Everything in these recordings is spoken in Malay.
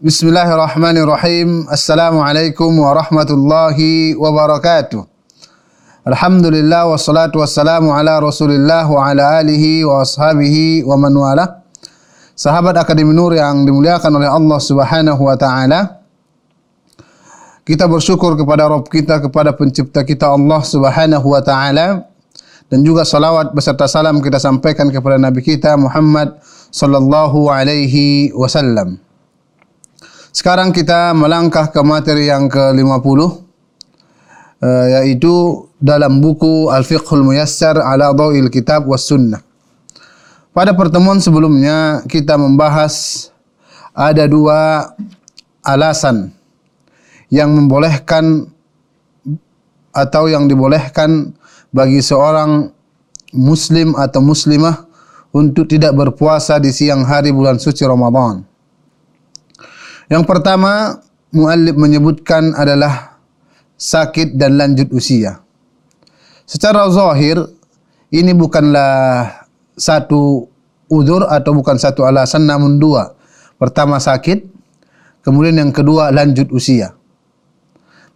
Bismillahirrahmanirrahim. Assalamualaikum warahmatullahi wabarakatuh. Alhamdulillah wassalatu wassalamu ala Rasulillah wa ala alihi wa ashabihi wa man wala. Sahabat Akademi Nur yang dimuliakan oleh Allah Subhanahu wa taala. Kita bersyukur kepada Rabb kita kepada pencipta kita Allah Subhanahu wa taala dan juga salawat beserta salam kita sampaikan kepada Nabi kita Muhammad sallallahu alaihi wasallam. Sekarang kita melangkah ke materi yang ke-50 uh, yaitu dalam buku Al-Fiqhul Muyassar ala Dhawil Kitab was Sunnah. Pada pertemuan sebelumnya kita membahas ada dua alasan yang membolehkan atau yang dibolehkan bagi seorang muslim atau muslimah untuk tidak berpuasa di siang hari bulan suci Ramadan. Yang pertama, muallif menyebutkan adalah sakit dan lanjut usia. Secara zahir, ini bukanlah satu udur atau bukan satu alasan namun dua. Pertama sakit, kemudian yang kedua lanjut usia.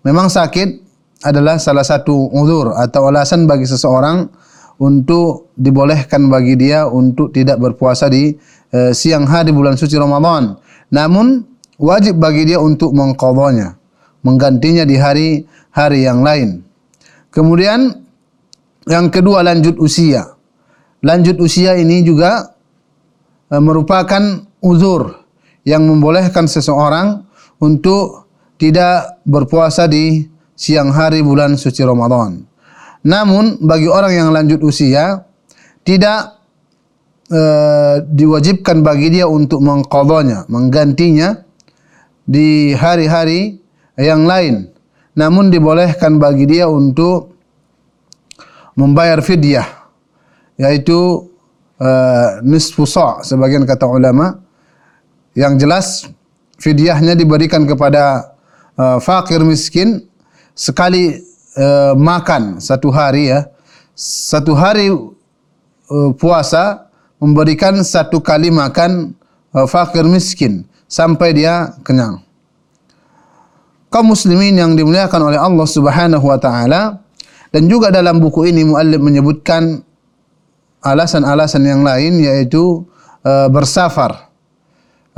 Memang sakit adalah salah satu udur atau alasan bagi seseorang untuk dibolehkan bagi dia untuk tidak berpuasa di uh, siang hari bulan suci Ramadan. Namun wajib bagi dia untuk mengqadhanya, menggantinya di hari-hari yang lain. Kemudian yang kedua lanjut usia. Lanjut usia ini juga e, merupakan uzur yang membolehkan seseorang untuk tidak berpuasa di siang hari bulan suci Ramadan. Namun bagi orang yang lanjut usia tidak e, diwajibkan bagi dia untuk mengqadhanya, menggantinya di hari-hari yang lain. Namun dibolehkan bagi dia untuk membayar fidyah yaitu uh, nisfu sa' sebagian kata ulama. Yang jelas fidyahnya diberikan kepada uh, fakir miskin sekali uh, makan satu hari ya. Satu hari uh, puasa memberikan satu kali makan uh, fakir miskin sampai dia kenyang. Kaum muslimin yang dimuliakan oleh Allah Subhanahu wa taala dan juga dalam buku ini muallif menyebutkan alasan-alasan yang lain yaitu uh, bersafar,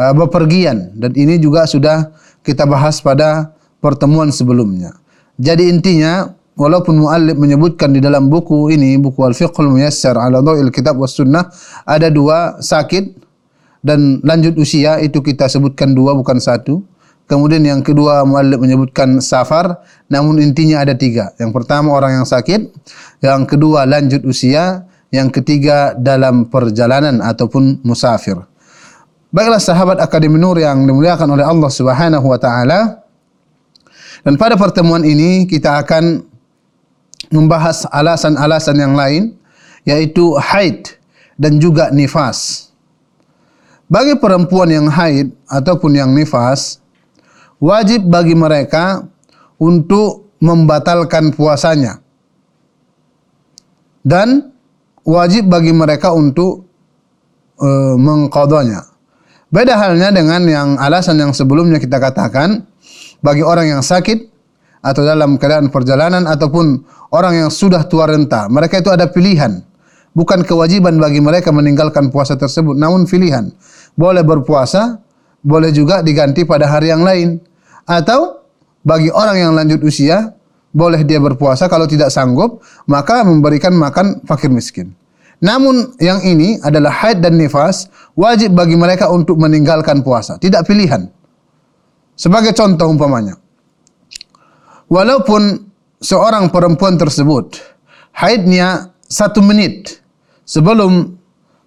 uh, bepergian dan ini juga sudah kita bahas pada pertemuan sebelumnya. Jadi intinya walaupun muallif menyebutkan di dalam buku ini buku Al-Fiqhul Muyassar ala Dhawil Kitab was Sunnah ada dua sakit dan lanjut usia itu kita sebutkan dua bukan satu. Kemudian yang kedua muallif menyebutkan safar, namun intinya ada tiga. Yang pertama orang yang sakit, yang kedua lanjut usia, yang ketiga dalam perjalanan ataupun musafir. Baiklah sahabat Akademi Nur yang dimuliakan oleh Allah Subhanahu wa taala. Dan pada pertemuan ini kita akan membahas alasan-alasan yang lain yaitu haid dan juga nifas. Bagi perempuan yang haid ataupun yang nifas, wajib bagi mereka untuk membatalkan puasanya. Dan wajib bagi mereka untuk e, mengqadanya. Beda halnya dengan yang alasan yang sebelumnya kita katakan, bagi orang yang sakit atau dalam keadaan perjalanan ataupun orang yang sudah tua renta, mereka itu ada pilihan bukan kewajiban bagi mereka meninggalkan puasa tersebut namun pilihan. Boleh berpuasa boleh juga diganti pada hari yang lain. Atau bagi orang yang lanjut usia boleh dia berpuasa kalau tidak sanggup maka memberikan makan fakir miskin. Namun yang ini adalah haid dan nifas wajib bagi mereka untuk meninggalkan puasa. Tidak pilihan. Sebagai contoh umpamanya walaupun seorang perempuan tersebut haidnya satu menit sebelum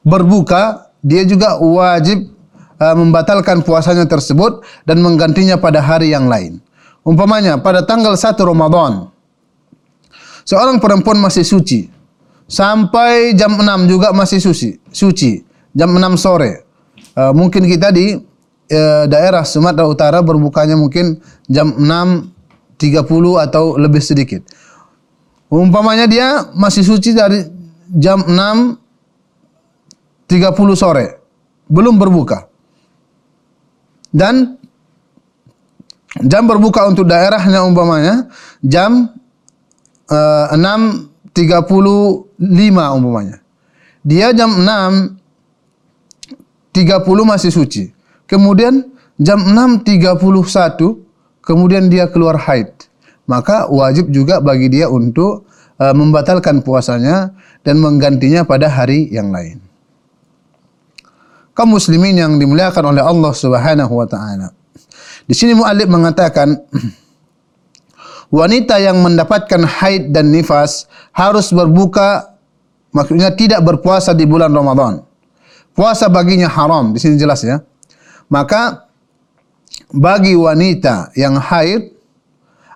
berbuka dia juga wajib uh, membatalkan puasanya tersebut dan menggantinya pada hari yang lain. Umpamanya pada tanggal 1 Ramadan seorang perempuan masih suci sampai jam 6 juga masih suci, suci jam 6 sore. Uh, mungkin kita di uh, daerah Sumatera Utara berbukanya mungkin jam 6.30 atau lebih sedikit. Umpamanya dia masih suci dari jam 6.30 sore. Belum berbuka. Dan jam berbuka untuk daerahnya umpamanya jam uh, 6.35 umpamanya. Dia jam 6.30 masih suci. Kemudian jam 6.31 kemudian dia keluar haid. Maka wajib juga bagi dia untuk uh, membatalkan puasanya dan menggantinya pada hari yang lain. Kaum muslimin yang dimuliakan oleh Allah Subhanahu wa taala. Di sini muallif mengatakan wanita yang mendapatkan haid dan nifas harus berbuka maksudnya tidak berpuasa di bulan Ramadan. Puasa baginya haram, di sini jelas ya. Maka bagi wanita yang haid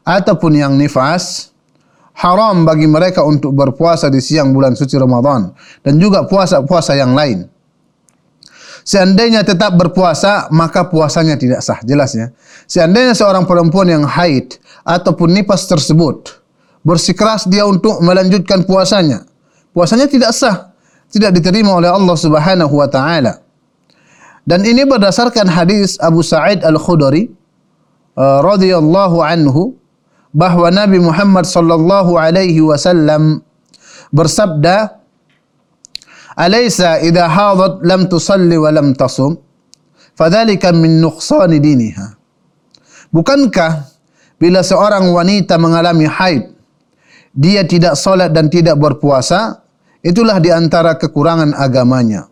ataupun yang nifas haram bagi mereka untuk berpuasa di siang bulan suci Ramadan dan juga puasa-puasa yang lain. Seandainya tetap berpuasa, maka puasanya tidak sah. Jelasnya. Seandainya seorang perempuan yang haid ataupun nifas tersebut bersikeras dia untuk melanjutkan puasanya, puasanya tidak sah, tidak diterima oleh Allah Subhanahu wa taala. Dan ini berdasarkan hadis Abu Sa'id Al-Khudri uh, radhiyallahu anhu bahwa Nabi Muhammad sallallahu alaihi wasallam bersabda Alaysa idha hadat lam tusalli wa lam tasum? Fadhalika min nuqsan diniha. Bukankah bila seorang wanita mengalami haid dia tidak salat dan tidak berpuasa itulah di antara kekurangan agamanya.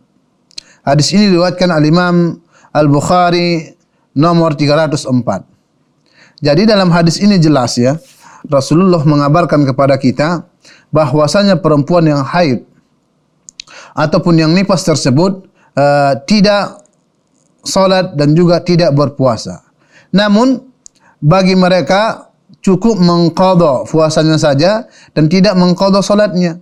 Hadis ini diriwayatkan al-Imam Al-Bukhari nomor 304 Jadi dalam hadis ini jelas ya Rasulullah mengabarkan kepada kita bahwasanya perempuan yang haid ataupun yang nifas tersebut uh, tidak salat dan juga tidak berpuasa. Namun bagi mereka cukup mengqadha puasanya saja dan tidak mengqadha salatnya.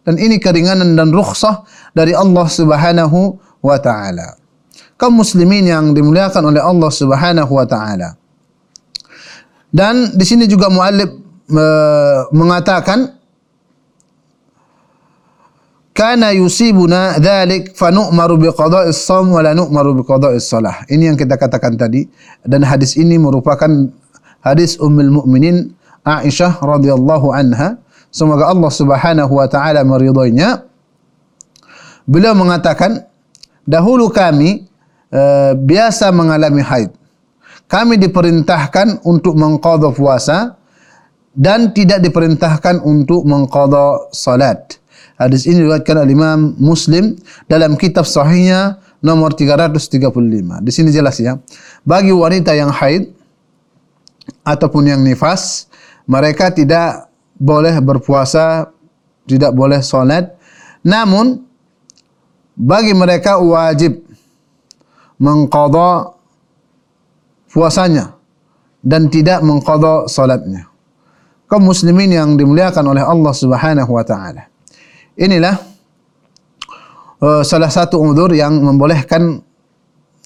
Dan ini keringanan dan rukhsah dari Allah Subhanahu wa taala. Kaum muslimin yang dimuliakan oleh Allah Subhanahu wa taala. Dan di sini juga muallif uh, mengatakan kana yusibuna dzalik fa nu'maru bi qada'is shaum wa la nu'maru bi qada'is shalah. Ini yang kita katakan tadi dan hadis ini merupakan hadis Ummul Mukminin Aisyah radhiyallahu anha. Semoga Allah Subhanahu wa taala meridhoinya. Beliau mengatakan dahulu kami uh, biasa mengalami haid. Kami diperintahkan untuk mengqadha puasa dan tidak diperintahkan untuk mengqadha salat. Hadis ini diriwayatkan oleh Imam Muslim dalam kitab sahihnya nomor 335. Di sini jelas ya. Bagi wanita yang haid ataupun yang nifas, mereka tidak boleh berpuasa, tidak boleh solat. Namun bagi mereka wajib mengqadha puasanya dan tidak mengqadha solatnya. Kaum muslimin yang dimuliakan oleh Allah Subhanahu wa taala inilah uh, salah satu umur yang membolehkan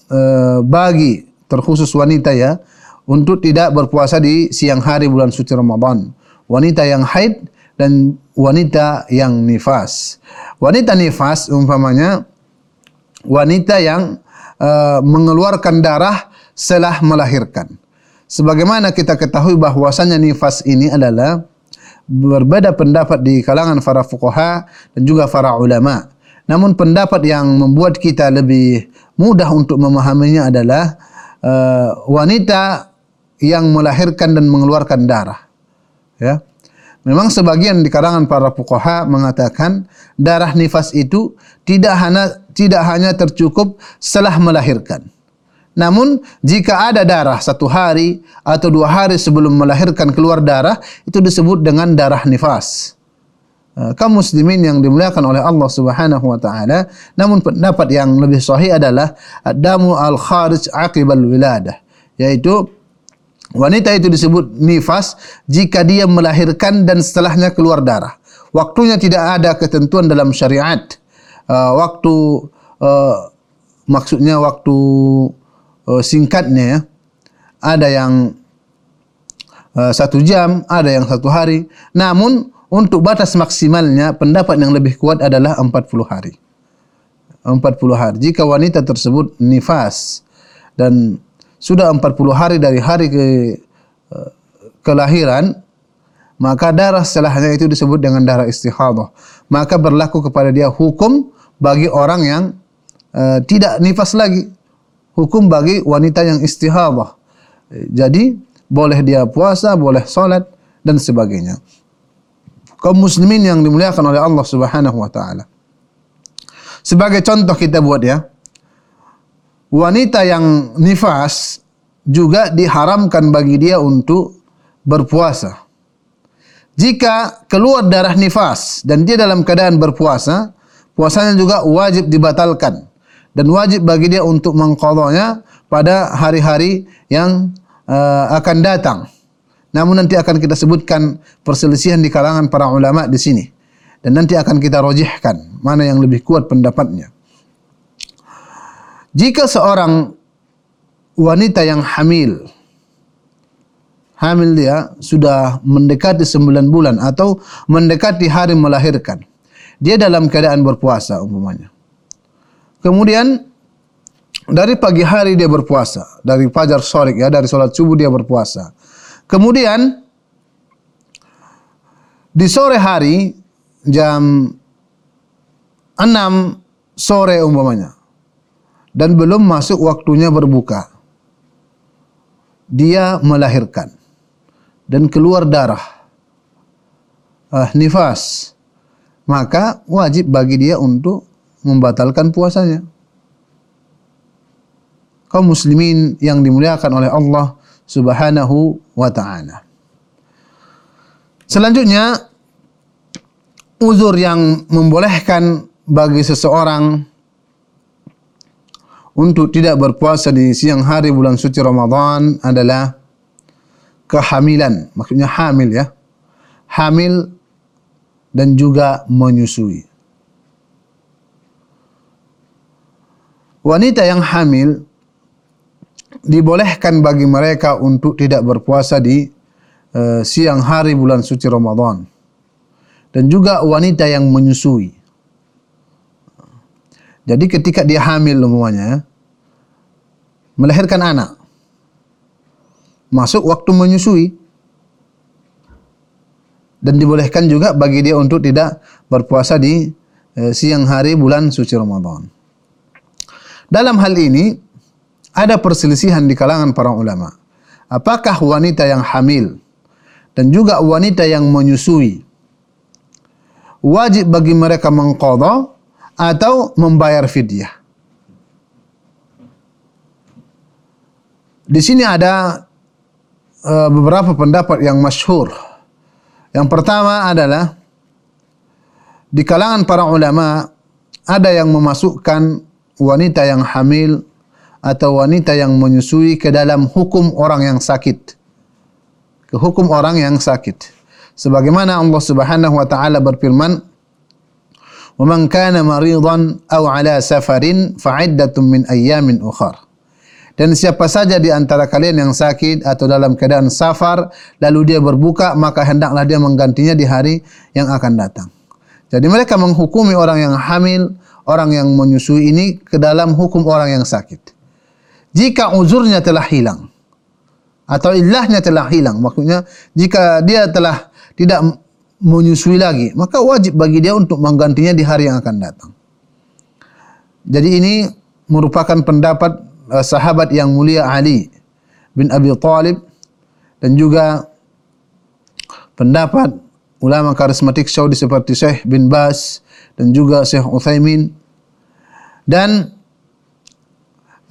uh, bagi terkhusus wanita ya untuk tidak berpuasa di siang hari bulan suci Ramadan. Wanita yang haid dan wanita yang nifas. Wanita nifas umpamanya wanita yang uh, mengeluarkan darah setelah melahirkan. Sebagaimana kita ketahui bahwasanya nifas ini adalah berbeda pendapat di kalangan para fuqaha dan juga para ulama. Namun pendapat yang membuat kita lebih mudah untuk memahaminya adalah uh, wanita yang melahirkan dan mengeluarkan darah. Ya. Memang sebagian di kalangan para fuqaha mengatakan darah nifas itu tidak hanya tidak hanya tercukup setelah melahirkan. Namun jika ada darah satu hari atau dua hari sebelum melahirkan keluar darah itu disebut dengan darah nifas. Eh, kaum muslimin yang dimuliakan oleh Allah Subhanahu wa taala, namun pendapat yang lebih sahih adalah damu al kharij aqib al wiladah, yaitu wanita itu disebut nifas jika dia melahirkan dan setelahnya keluar darah. Waktunya tidak ada ketentuan dalam syariat. Uh, waktu uh, maksudnya waktu uh, singkatnya ya. Ada yang uh, satu jam, ada yang satu hari. Namun untuk batas maksimalnya pendapat yang lebih kuat adalah 40 hari. 40 hari. Jika wanita tersebut nifas dan sudah 40 hari dari hari ke uh, kelahiran maka darah setelahnya itu disebut dengan darah istihadah maka berlaku kepada dia hukum bagi orang yang uh, tidak nifas lagi hukum bagi wanita yang istihadah jadi boleh dia puasa boleh salat dan sebagainya. Kaum muslimin yang dimuliakan oleh Allah Subhanahu wa taala. Sebagai contoh kita buat ya. Wanita yang nifas juga diharamkan bagi dia untuk berpuasa. Jika keluar darah nifas dan dia dalam keadaan berpuasa, puasanya juga wajib dibatalkan dan wajib bagi dia untuk mengqadanya pada hari-hari yang uh, akan datang. Namun nanti akan kita sebutkan perselisihan di kalangan para ulama di sini. Dan nanti akan kita rojihkan mana yang lebih kuat pendapatnya. Jika seorang wanita yang hamil, hamil dia sudah mendekati sembilan bulan atau mendekati hari melahirkan, dia dalam keadaan berpuasa umpamanya. Kemudian dari pagi hari dia berpuasa, dari fajar sore ya, dari solat subuh dia berpuasa. Kemudian di sore hari jam 6 sore umpamanya dan belum masuk waktunya berbuka. Dia melahirkan dan keluar darah. Ah, nifas. Maka wajib bagi dia untuk membatalkan puasanya. Kaum muslimin yang dimuliakan oleh Allah Subhanahu wa taala. Selanjutnya uzur yang membolehkan bagi seseorang untuk tidak berpuasa di siang hari bulan suci Ramadan adalah kehamilan, maksudnya hamil ya. Hamil dan juga menyusui. Wanita yang hamil dibolehkan bagi mereka untuk tidak berpuasa di uh, siang hari bulan suci Ramadan. Dan juga wanita yang menyusui. Jadi ketika dia hamil umumnya melahirkan anak masuk waktu menyusui dan dibolehkan juga bagi dia untuk tidak berpuasa di eh, siang hari bulan suci Ramadan. Dalam hal ini ada perselisihan di kalangan para ulama. Apakah wanita yang hamil dan juga wanita yang menyusui wajib bagi mereka mengqadha atau membayar fidyah. Di sini ada uh, beberapa pendapat yang masyhur. Yang pertama adalah di kalangan para ulama ada yang memasukkan wanita yang hamil atau wanita yang menyusui ke dalam hukum orang yang sakit. Ke hukum orang yang sakit. Sebagaimana Allah Subhanahu wa taala berfirman وَمَنْ كَانَ مَرِيضًا أَوْ عَلَى safarin فَعِدَّةٌ مِنْ أَيَّامٍ أُخَرٍ Dan siapa saja di antara kalian yang sakit atau dalam keadaan safar, lalu dia berbuka, maka hendaklah dia menggantinya di hari yang akan datang. Jadi mereka menghukumi orang yang hamil, orang yang menyusui ini ke dalam hukum orang yang sakit. Jika uzurnya telah hilang atau ilahnya telah hilang, maksudnya jika dia telah tidak menyusui lagi, maka wajib bagi dia untuk menggantinya di hari yang akan datang. Jadi ini merupakan pendapat uh, sahabat yang mulia Ali bin Abi Talib dan juga pendapat ulama karismatik Saudi seperti Syekh bin Bas dan juga Syekh Uthaymin dan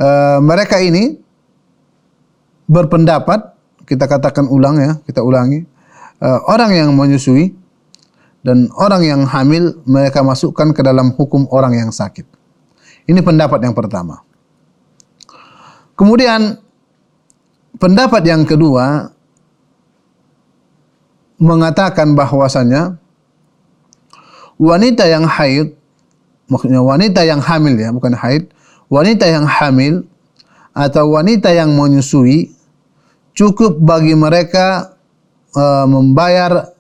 uh, mereka ini berpendapat kita katakan ulang ya kita ulangi uh, orang yang menyusui dan orang yang hamil mereka masukkan ke dalam hukum orang yang sakit. Ini pendapat yang pertama. Kemudian pendapat yang kedua mengatakan bahwasanya wanita yang haid maksudnya wanita yang hamil ya bukan haid wanita yang hamil atau wanita yang menyusui cukup bagi mereka uh, membayar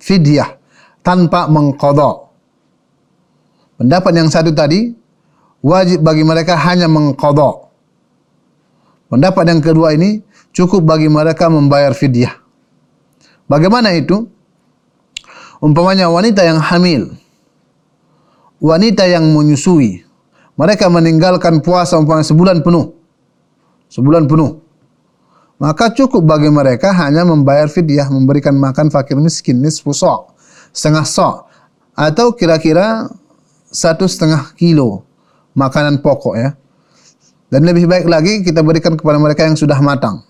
fidyah tanpa mengkodok. Pendapat yang satu tadi, wajib bagi mereka hanya mengkodok. Pendapat yang kedua ini cukup bagi mereka membayar fidyah. Bagaimana itu? Umpamanya wanita yang hamil, wanita yang menyusui, mereka meninggalkan puasa umpamanya sebulan penuh. Sebulan penuh. Maka cukup bagi mereka hanya membayar fidyah, memberikan makan fakir miskin, nisfu sok, setengah sok, atau kira-kira satu setengah kilo makanan pokok ya. Dan lebih baik lagi kita berikan kepada mereka yang sudah matang.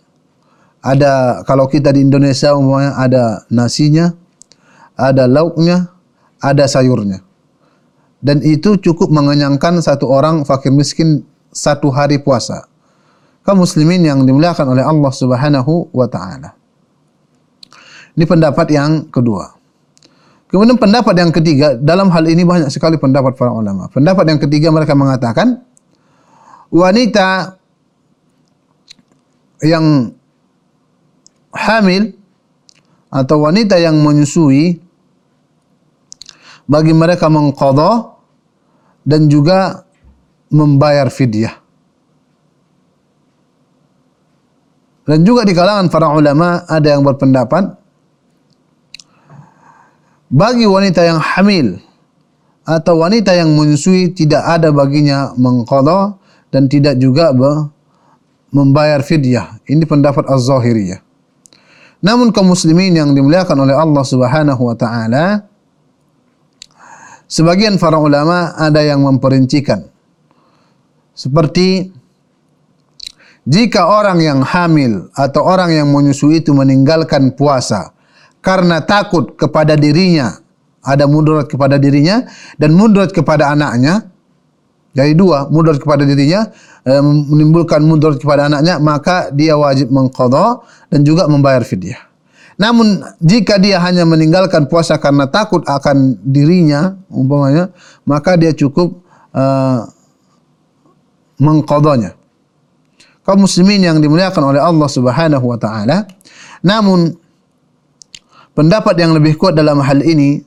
Ada kalau kita di Indonesia umpamanya ada nasinya, ada lauknya, ada sayurnya. Dan itu cukup mengenyangkan satu orang fakir miskin satu hari puasa. Kaum muslimin yang dimuliakan oleh Allah Subhanahu wa taala. Ini pendapat yang kedua. Kemudian pendapat yang ketiga, dalam hal ini banyak sekali pendapat para ulama. Pendapat yang ketiga mereka mengatakan wanita yang hamil atau wanita yang menyusui bagi mereka mengqadha dan juga membayar fidyah. Dan juga di kalangan para ulama ada yang berpendapat bagi wanita yang hamil atau wanita yang menyusui tidak ada baginya mengqadha dan tidak juga membayar fidyah. Ini pendapat Az-Zahiriyah. Namun kaum muslimin yang dimuliakan oleh Allah Subhanahu wa taala sebagian para ulama ada yang memperincikan. Seperti jika orang yang hamil atau orang yang menyusui itu meninggalkan puasa karena takut kepada dirinya ada mudarat kepada dirinya dan mudarat kepada anaknya jadi dua mudarat kepada dirinya eh, menimbulkan mudarat kepada anaknya maka dia wajib mengqadha dan juga membayar fidyah namun jika dia hanya meninggalkan puasa karena takut akan dirinya umpamanya maka dia cukup uh, mengqadhanya kaum muslimin yang dimuliakan oleh Allah Subhanahu wa taala. Namun Pendapat yang lebih kuat dalam hal ini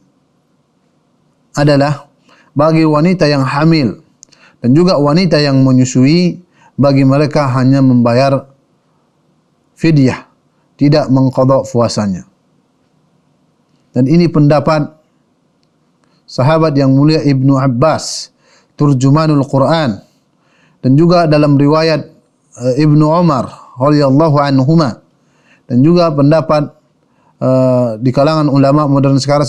adalah bagi wanita yang hamil dan juga wanita yang menyusui bagi mereka hanya membayar fidyah tidak mengqadha puasanya. Dan ini pendapat sahabat yang mulia Ibnu Abbas turjumanul Quran dan juga dalam riwayat eh, Ibnu Umar radhiyallahu anhuma dan juga pendapat Eh, di kalangan ulama modern sekarang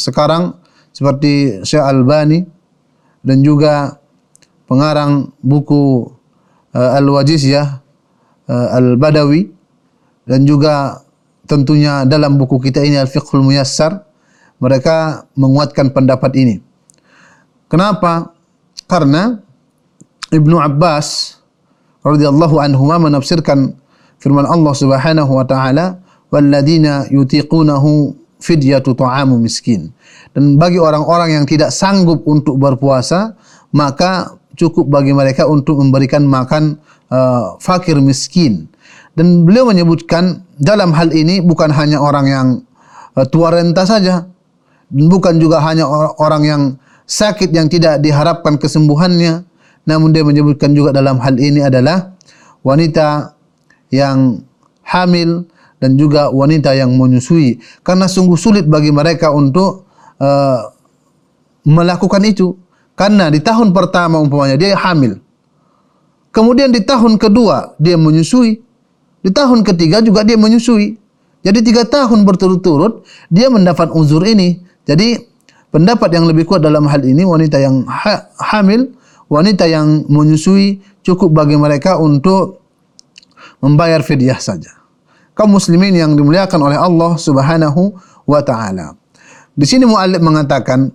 sekarang seperti Syekh Albani dan juga pengarang buku uh, Al-Wajiziyah uh, Al-Badawi dan juga tentunya dalam buku kita ini Al-Fiqhul Muyassar mereka menguatkan pendapat ini. Kenapa? Karena Ibnu Abbas radhiyallahu anhu menafsirkan firman Allah Subhanahu wa taala walladzina yutiqunahu fidyatu ta'amu miskin. Dan bagi orang-orang yang tidak sanggup untuk berpuasa, maka cukup bagi mereka untuk memberikan makan uh, fakir miskin. Dan beliau menyebutkan dalam hal ini bukan hanya orang yang uh, tua renta saja, dan bukan juga hanya orang yang sakit yang tidak diharapkan kesembuhannya, namun dia menyebutkan juga dalam hal ini adalah wanita yang hamil dan juga wanita yang menyusui. Karena sungguh sulit bagi mereka untuk uh, melakukan itu. Karena di tahun pertama umpamanya dia hamil. Kemudian di tahun kedua dia menyusui di tahun ketiga juga dia menyusui. Jadi tiga tahun berturut-turut dia mendapat uzur ini. Jadi pendapat yang lebih kuat dalam hal ini wanita yang ha hamil wanita yang menyusui cukup bagi mereka untuk membayar fidyah saja. Kaum muslimin yang dimuliakan oleh Allah Subhanahu wa taala. Di sini muallif mengatakan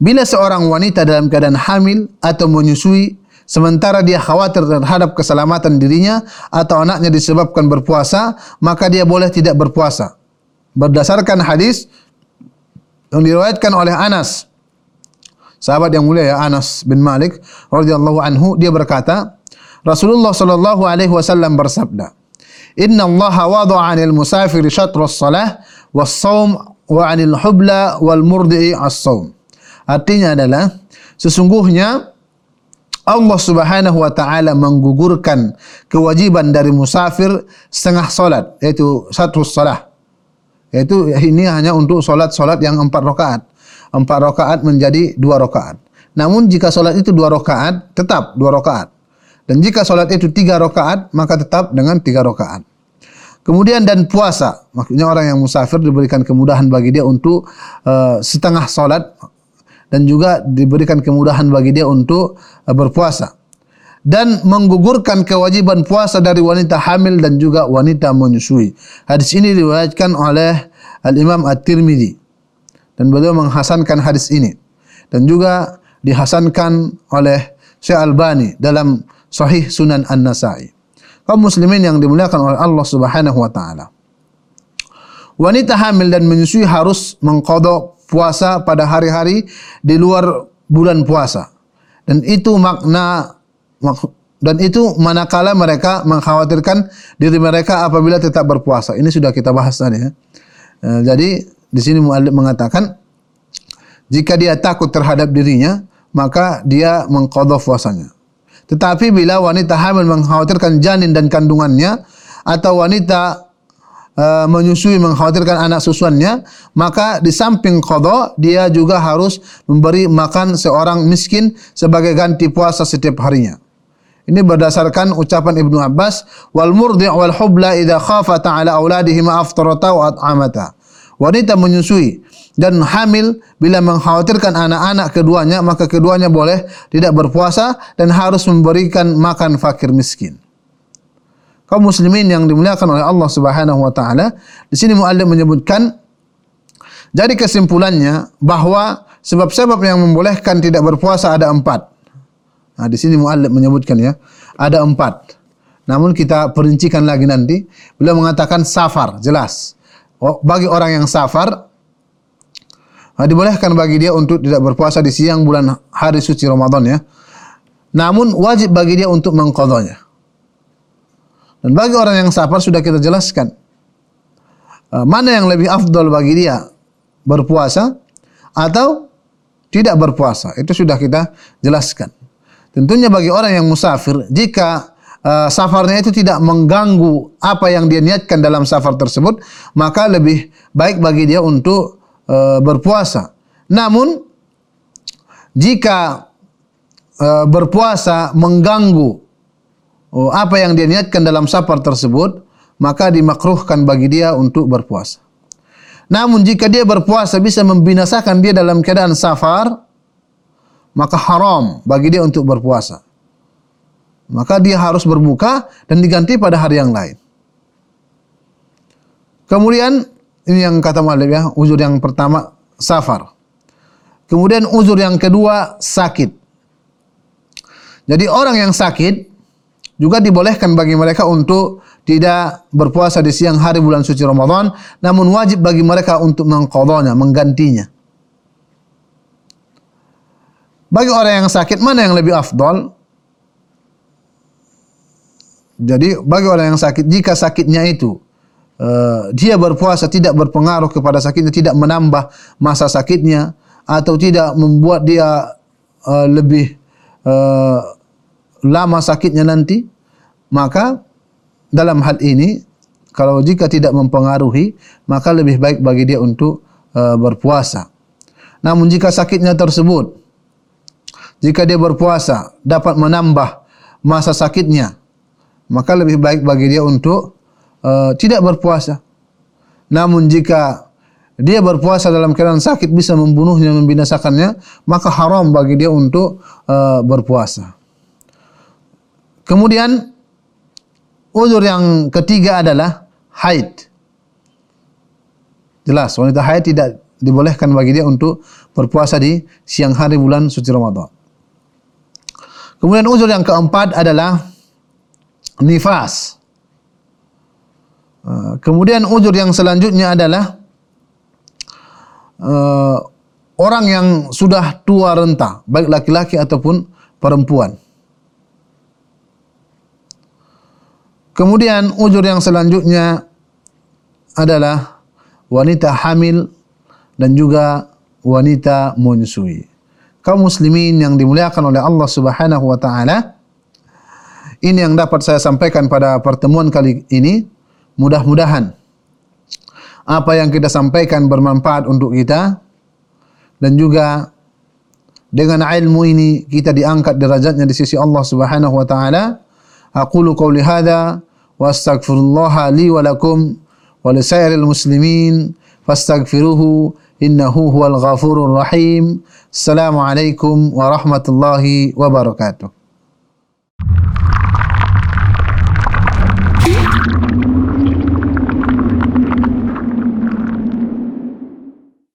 bila seorang wanita dalam keadaan hamil atau menyusui sementara dia khawatir terhadap keselamatan dirinya atau anaknya disebabkan berpuasa, maka dia boleh tidak berpuasa. Berdasarkan hadis yang diriwayatkan oleh Anas sahabat yang mulia ya Anas bin Malik radhiyallahu anhu dia berkata Rasulullah sallallahu alaihi wasallam bersabda Inna Allah wada'a 'anil musafir syatra as-salah was-shaum wa 'anil hubla wal murdi'i as-shaum. Artinya adalah sesungguhnya Allah Subhanahu wa taala menggugurkan kewajiban dari musafir setengah solat yaitu satu salah yaitu ini hanya untuk solat-solat yang empat rakaat. Empat rakaat menjadi dua rakaat. Namun jika solat itu dua rakaat tetap dua rakaat. Dan jika solat itu tiga rakaat maka tetap dengan tiga rakaat. Kemudian dan puasa. Maksudnya orang yang musafir diberikan kemudahan bagi dia untuk uh, setengah solat dan juga diberikan kemudahan bagi dia untuk uh, berpuasa dan menggugurkan kewajiban puasa dari wanita hamil dan juga wanita menyusui. Hadis ini diriwayatkan oleh Al Imam At-Tirmidzi dan beliau menghasankan hadis ini dan juga dihasankan oleh Syekh Albani dalam Sahih Sunan An-Nasa'i. Kaum muslimin yang dimuliakan oleh Allah Subhanahu wa taala. Wanita hamil dan menyusui harus mengkodok puasa pada hari-hari di luar bulan puasa. Dan itu makna dan itu manakala mereka mengkhawatirkan diri mereka apabila tetap berpuasa. Ini sudah kita bahas tadi ya. Eh, jadi di sini muallif mengatakan jika dia takut terhadap dirinya maka dia mengqadha puasanya. Tetapi bila wanita hamil mengkhawatirkan janin dan kandungannya atau wanita Uh, menyusui mengkhawatirkan anak susuannya maka di samping qada dia juga harus memberi makan seorang miskin sebagai ganti puasa setiap harinya. Ini berdasarkan ucapan Ibnu Abbas wal murdi' wal hubla idza khafata ala auladihima aftarata wa at'amata. Wanita menyusui dan hamil bila mengkhawatirkan anak-anak keduanya maka keduanya boleh tidak berpuasa dan harus memberikan makan fakir miskin kaum muslimin yang dimuliakan oleh Allah Subhanahu wa taala. Di sini muallim menyebutkan jadi kesimpulannya bahawa sebab-sebab yang membolehkan tidak berpuasa ada empat. Nah, di sini muallim menyebutkan ya, ada empat. Namun kita perincikan lagi nanti. Beliau mengatakan safar, jelas. Bagi orang yang safar, nah, dibolehkan bagi dia untuk tidak berpuasa di siang bulan hari suci Ramadan ya. Namun wajib bagi dia untuk mengkodoknya. Dan bagi orang yang safar sudah kita jelaskan. Uh, mana yang lebih afdol bagi dia? Berpuasa atau tidak berpuasa? Itu sudah kita jelaskan. Tentunya bagi orang yang musafir, jika uh, safarnya itu tidak mengganggu apa yang dia niatkan dalam safar tersebut, maka lebih baik bagi dia untuk uh, berpuasa. Namun, jika uh, berpuasa mengganggu oh, apa yang dia niatkan dalam safar tersebut, maka dimakruhkan bagi dia untuk berpuasa. Namun jika dia berpuasa bisa membinasakan dia dalam keadaan safar, maka haram bagi dia untuk berpuasa. Maka dia harus berbuka dan diganti pada hari yang lain. Kemudian ini yang kata Malik ya, uzur yang pertama safar. Kemudian uzur yang kedua sakit. Jadi orang yang sakit juga dibolehkan bagi mereka untuk tidak berpuasa di siang hari bulan suci Ramadan, namun wajib bagi mereka untuk mengqadanya, menggantinya. Bagi orang yang sakit, mana yang lebih afdal? Jadi, bagi orang yang sakit, jika sakitnya itu, uh, dia berpuasa tidak berpengaruh kepada sakitnya, tidak menambah masa sakitnya, atau tidak membuat dia uh, lebih uh, lama sakitnya nanti, maka dalam hal ini kalau jika tidak mempengaruhi maka lebih baik bagi dia untuk uh, berpuasa. Namun jika sakitnya tersebut jika dia berpuasa dapat menambah masa sakitnya maka lebih baik bagi dia untuk uh, tidak berpuasa. Namun jika dia berpuasa dalam keadaan sakit bisa membunuhnya membinasakannya maka haram bagi dia untuk uh, berpuasa. Kemudian Uzur yang ketiga adalah haid. Jelas, wanita haid tidak dibolehkan bagi dia untuk berpuasa di siang hari bulan suci Ramadan. Kemudian uzur yang keempat adalah nifas. Uh, kemudian uzur yang selanjutnya adalah uh, orang yang sudah tua renta, baik laki-laki ataupun perempuan. Kemudian ujur yang selanjutnya adalah wanita hamil dan juga wanita menyusui. kaum muslimin yang dimuliakan oleh Allah Subhanahu wa taala, ini yang dapat saya sampaikan pada pertemuan kali ini. Mudah-mudahan apa yang kita sampaikan bermanfaat untuk kita dan juga dengan ilmu ini kita diangkat derajatnya di sisi Allah Subhanahu wa taala. أقول قولي هذا وأستغفر الله لي ولكم ولسائر المسلمين فاستغفروه إنه هو الغفور الرحيم. السلام عليكم ورحمة الله وبركاته.